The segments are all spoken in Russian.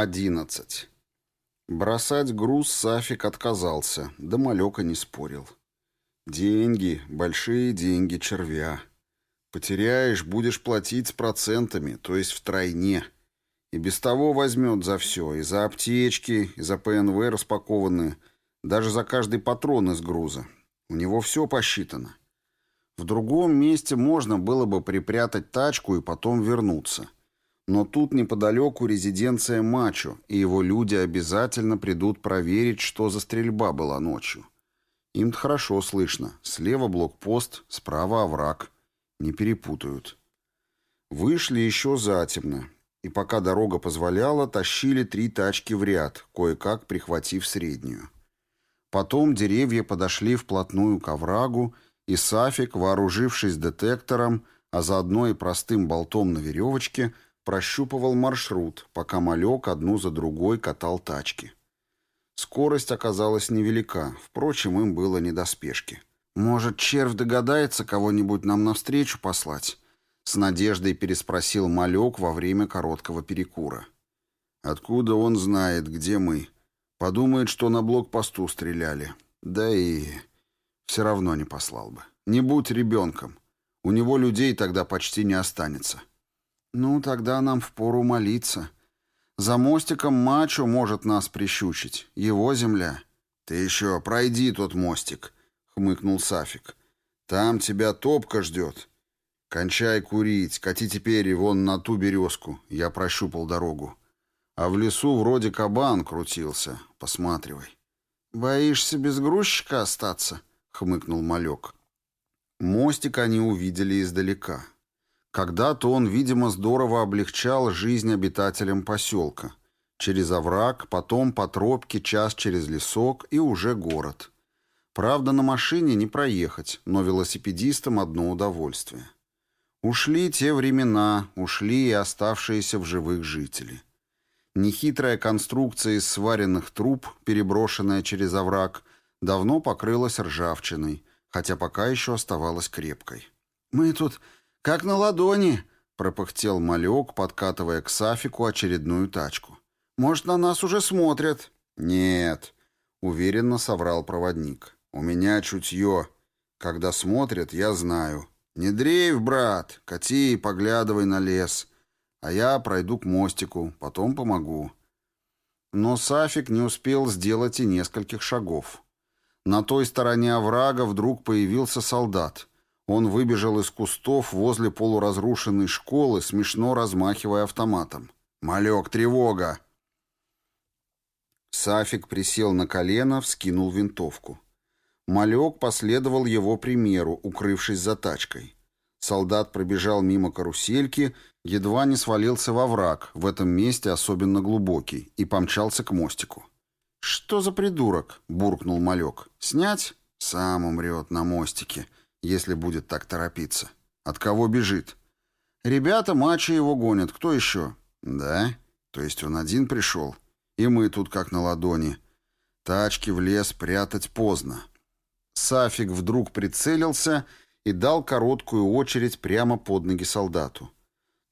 11. Бросать груз Сафик отказался, да малека не спорил. Деньги, большие деньги червя. Потеряешь, будешь платить с процентами, то есть втройне. И без того возьмет за все, и за аптечки, и за ПНВ распакованные, даже за каждый патрон из груза. У него все посчитано. В другом месте можно было бы припрятать тачку и потом вернуться. Но тут неподалеку резиденция Мачо, и его люди обязательно придут проверить, что за стрельба была ночью. Им-то хорошо слышно. Слева блокпост, справа овраг. Не перепутают. Вышли еще затемно, и пока дорога позволяла, тащили три тачки в ряд, кое-как прихватив среднюю. Потом деревья подошли вплотную к оврагу, и Сафик, вооружившись детектором, а заодно и простым болтом на веревочке, прощупывал маршрут, пока малек одну за другой катал тачки. Скорость оказалась невелика, впрочем, им было не до спешки. «Может, червь догадается кого-нибудь нам навстречу послать?» С надеждой переспросил малек во время короткого перекура. «Откуда он знает, где мы? Подумает, что на блокпосту стреляли. Да и все равно не послал бы. Не будь ребенком. У него людей тогда почти не останется». «Ну, тогда нам впору молиться. За мостиком мачо может нас прищучить. Его земля». «Ты еще пройди тот мостик», — хмыкнул Сафик. «Там тебя топка ждет. Кончай курить, кати теперь вон на ту березку. Я прощупал дорогу. А в лесу вроде кабан крутился. Посматривай». «Боишься без грузчика остаться?» — хмыкнул малек. Мостик они увидели издалека. Когда-то он, видимо, здорово облегчал жизнь обитателям поселка. Через овраг, потом по тропке, час через лесок и уже город. Правда, на машине не проехать, но велосипедистам одно удовольствие. Ушли те времена, ушли и оставшиеся в живых жители. Нехитрая конструкция из сваренных труб, переброшенная через овраг, давно покрылась ржавчиной, хотя пока еще оставалась крепкой. «Мы тут «Как на ладони», — пропыхтел малек, подкатывая к Сафику очередную тачку. «Может, на нас уже смотрят?» «Нет», — уверенно соврал проводник. «У меня чутье. Когда смотрят, я знаю. Не дрейф, брат, кати и поглядывай на лес. А я пройду к мостику, потом помогу». Но Сафик не успел сделать и нескольких шагов. На той стороне оврага вдруг появился солдат — он выбежал из кустов возле полуразрушенной школы, смешно размахивая автоматом. «Малек, тревога!» Сафик присел на колено, вскинул винтовку. Малек последовал его примеру, укрывшись за тачкой. Солдат пробежал мимо карусельки, едва не свалился во враг, в этом месте особенно глубокий, и помчался к мостику. «Что за придурок?» — буркнул Малек. «Снять?» «Сам умрет на мостике», если будет так торопиться. От кого бежит? Ребята матчи его гонят. Кто еще? Да? То есть он один пришел? И мы тут как на ладони. Тачки в лес прятать поздно. Сафик вдруг прицелился и дал короткую очередь прямо под ноги солдату.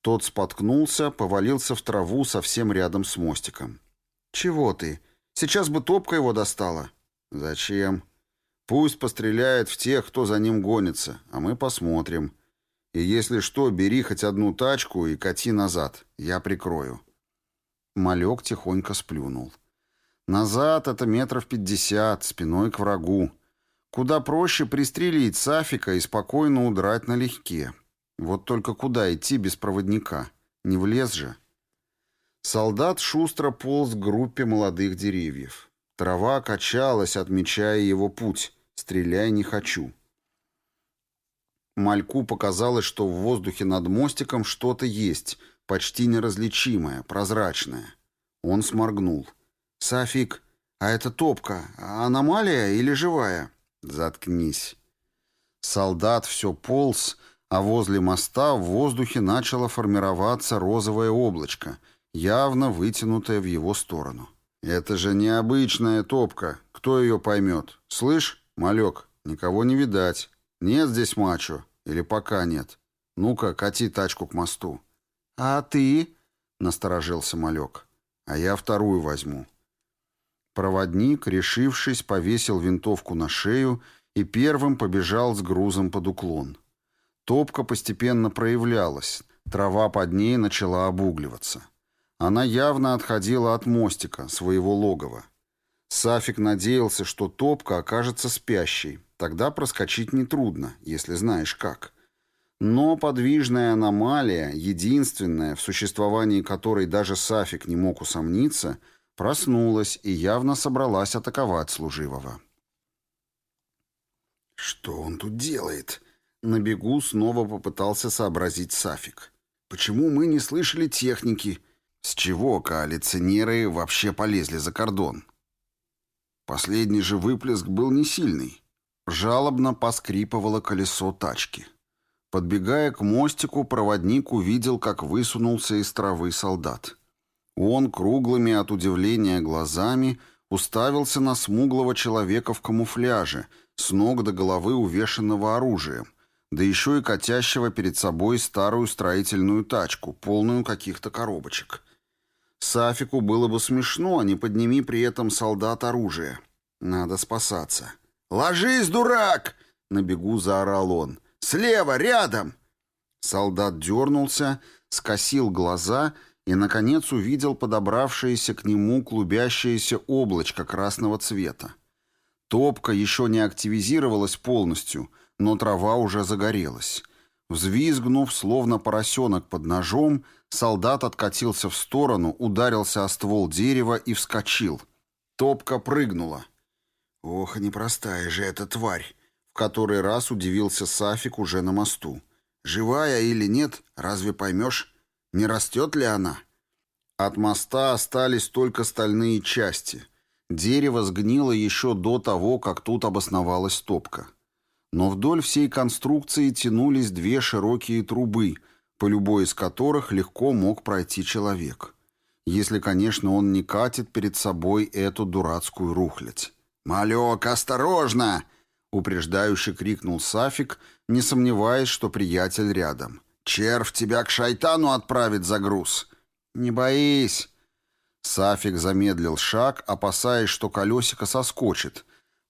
Тот споткнулся, повалился в траву совсем рядом с мостиком. «Чего ты? Сейчас бы топка его достала». «Зачем?» Пусть постреляет в тех, кто за ним гонится, а мы посмотрим. И если что, бери хоть одну тачку и кати назад. Я прикрою». Малек тихонько сплюнул. «Назад это метров пятьдесят, спиной к врагу. Куда проще пристрелить Сафика и спокойно удрать налегке. Вот только куда идти без проводника? Не в лес же». Солдат шустро полз к группе молодых деревьев. Трава качалась, отмечая его путь. Стреляй не хочу. Мальку показалось, что в воздухе над мостиком что-то есть, почти неразличимое, прозрачное. Он сморгнул. «Сафик, а это топка, аномалия или живая?» «Заткнись». Солдат все полз, а возле моста в воздухе начало формироваться розовое облачко, явно вытянутое в его сторону. «Это же необычная топка. Кто ее поймет? Слышь?» «Малек, никого не видать. Нет здесь мачо. Или пока нет. Ну-ка, кати тачку к мосту». «А ты?» — насторожился Малек. а я вторую возьму». Проводник, решившись, повесил винтовку на шею и первым побежал с грузом под уклон. Топка постепенно проявлялась, трава под ней начала обугливаться. Она явно отходила от мостика, своего логова. Сафик надеялся, что топка окажется спящей, тогда проскочить нетрудно, если знаешь как. Но подвижная аномалия, единственная, в существовании которой даже Сафик не мог усомниться, проснулась и явно собралась атаковать служивого. «Что он тут делает?» На бегу снова попытался сообразить Сафик. «Почему мы не слышали техники? С чего коалиционеры вообще полезли за кордон?» Последний же выплеск был не сильный. Жалобно поскрипывало колесо тачки. Подбегая к мостику, проводник увидел, как высунулся из травы солдат. Он круглыми от удивления глазами уставился на смуглого человека в камуфляже, с ног до головы увешанного оружием, да еще и катящего перед собой старую строительную тачку, полную каких-то коробочек. Сафику было бы смешно, а не подними при этом солдат оружие. Надо спасаться. «Ложись, дурак!» — на бегу заорал он. «Слева, рядом!» Солдат дернулся, скосил глаза и, наконец, увидел подобравшееся к нему клубящееся облачко красного цвета. Топка еще не активизировалась полностью, но трава уже загорелась. Взвизгнув, словно поросенок под ножом, солдат откатился в сторону, ударился о ствол дерева и вскочил. Топка прыгнула. «Ох, непростая же эта тварь!» В который раз удивился Сафик уже на мосту. «Живая или нет, разве поймешь? Не растет ли она?» От моста остались только стальные части. Дерево сгнило еще до того, как тут обосновалась топка. Но вдоль всей конструкции тянулись две широкие трубы, по любой из которых легко мог пройти человек. Если, конечно, он не катит перед собой эту дурацкую рухлядь. «Малек, осторожно!» — упреждающе крикнул Сафик, не сомневаясь, что приятель рядом. «Червь тебя к шайтану отправит за груз!» «Не боись!» Сафик замедлил шаг, опасаясь, что колесико соскочит,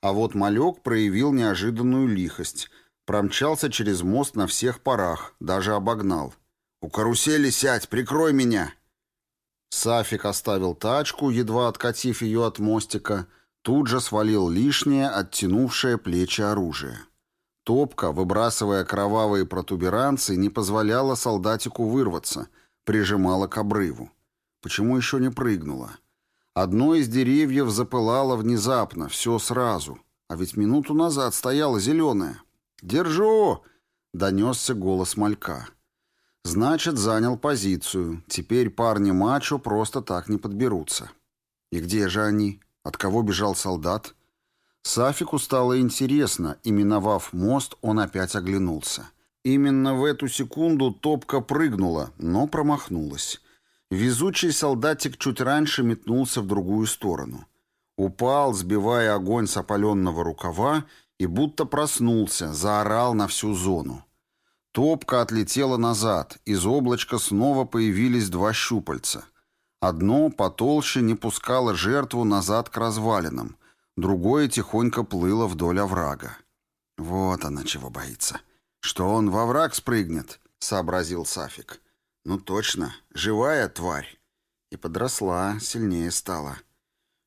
а вот малек проявил неожиданную лихость, промчался через мост на всех парах, даже обогнал. «У карусели сядь, прикрой меня!» Сафик оставил тачку, едва откатив ее от мостика, Тут же свалил лишнее, оттянувшее плечи оружие. Топка, выбрасывая кровавые протуберанцы, не позволяла солдатику вырваться, прижимала к обрыву. Почему еще не прыгнула? Одно из деревьев запылало внезапно, все сразу. А ведь минуту назад стояла зеленая. «Держу!» — донесся голос малька. Значит, занял позицию. Теперь парни мачо просто так не подберутся. И где же они? От кого бежал солдат? Сафику стало интересно, и, миновав мост, он опять оглянулся. Именно в эту секунду топка прыгнула, но промахнулась. Везучий солдатик чуть раньше метнулся в другую сторону. Упал, сбивая огонь с опаленного рукава, и будто проснулся, заорал на всю зону. Топка отлетела назад, из облачка снова появились два щупальца — Одно потолще не пускало жертву назад к развалинам, другое тихонько плыло вдоль оврага. «Вот она чего боится. Что он во враг спрыгнет?» — сообразил Сафик. «Ну точно, живая тварь». И подросла, сильнее стала.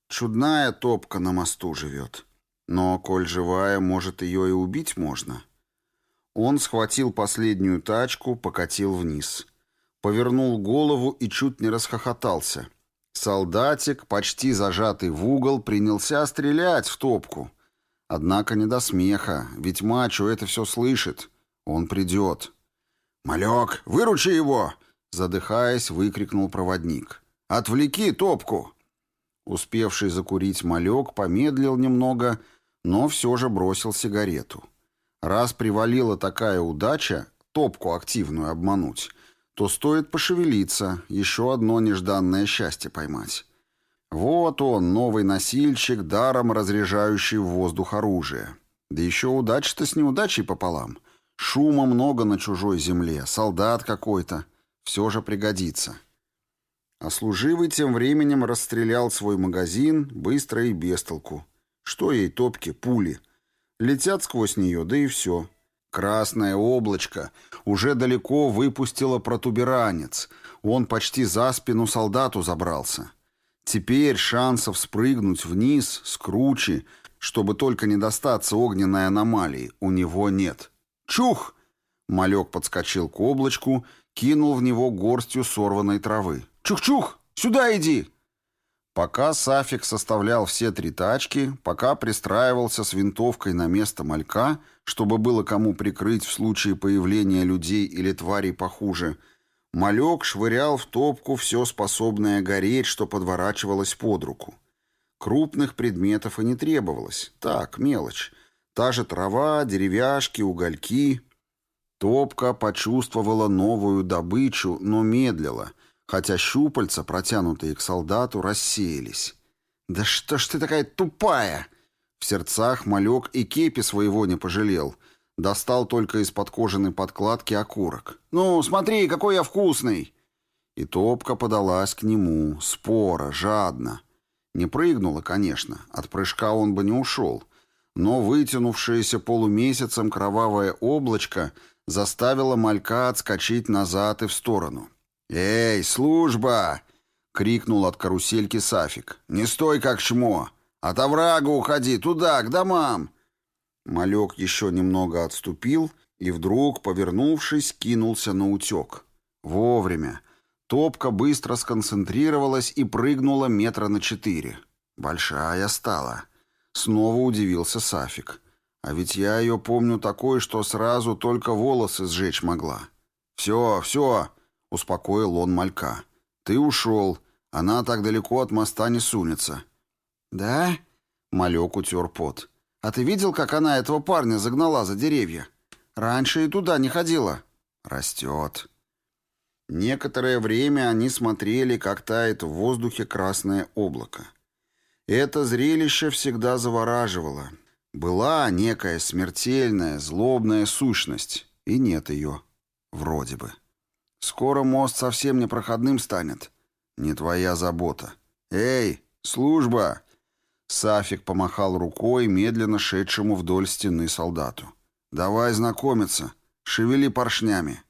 Чудная топка на мосту живет. Но, коль живая, может, ее и убить можно. Он схватил последнюю тачку, покатил вниз повернул голову и чуть не расхохотался. Солдатик, почти зажатый в угол, принялся стрелять в топку. Однако не до смеха, ведь мачо это все слышит. Он придет. «Малек, выручи его!» Задыхаясь, выкрикнул проводник. «Отвлеки топку!» Успевший закурить малек помедлил немного, но все же бросил сигарету. Раз привалила такая удача, топку активную обмануть, то стоит пошевелиться, еще одно нежданное счастье поймать. Вот он, новый носильщик, даром разряжающий в воздух оружие. Да еще удача-то с неудачей пополам. Шума много на чужой земле, солдат какой-то. Все же пригодится. А служивый тем временем расстрелял свой магазин быстро и без толку. Что ей топки, пули? Летят сквозь нее, да и все. Красное облачко уже далеко выпустило протуберанец. Он почти за спину солдату забрался. Теперь шансов спрыгнуть вниз с кручи, чтобы только не достаться огненной аномалии, у него нет. «Чух!» Малек подскочил к облачку, кинул в него горстью сорванной травы. «Чух-чух! Сюда иди!» Пока Сафик составлял все три тачки, пока пристраивался с винтовкой на место малька, чтобы было кому прикрыть в случае появления людей или тварей похуже, малек швырял в топку все способное гореть, что подворачивалось под руку. Крупных предметов и не требовалось. Так, мелочь. Та же трава, деревяшки, угольки. Топка почувствовала новую добычу, но медлила — хотя щупальца, протянутые к солдату, рассеялись. «Да что ж ты такая тупая!» В сердцах малек и кепи своего не пожалел. Достал только из-под кожаной подкладки окурок. «Ну, смотри, какой я вкусный!» И топка подалась к нему, спора, жадно. Не прыгнула, конечно, от прыжка он бы не ушел. Но вытянувшееся полумесяцем кровавое облачко заставило малька отскочить назад и в сторону. «Эй, служба!» — крикнул от карусельки Сафик. «Не стой, как чмо! От оврага уходи, туда, к домам!» Малек еще немного отступил и вдруг, повернувшись, кинулся на утек. Вовремя. Топка быстро сконцентрировалась и прыгнула метра на четыре. Большая стала. Снова удивился Сафик. А ведь я ее помню такой, что сразу только волосы сжечь могла. «Все, все!» — успокоил он малька. «Ты ушел. Она так далеко от моста не сунется». «Да?» — малек утер пот. «А ты видел, как она этого парня загнала за деревья? Раньше и туда не ходила». «Растет». Некоторое время они смотрели, как тает в воздухе красное облако. Это зрелище всегда завораживало. Была некая смертельная, злобная сущность, и нет ее. Вроде бы. Скоро мост совсем непроходным станет. Не твоя забота. Эй, служба!» Сафик помахал рукой медленно шедшему вдоль стены солдату. «Давай знакомиться. Шевели поршнями».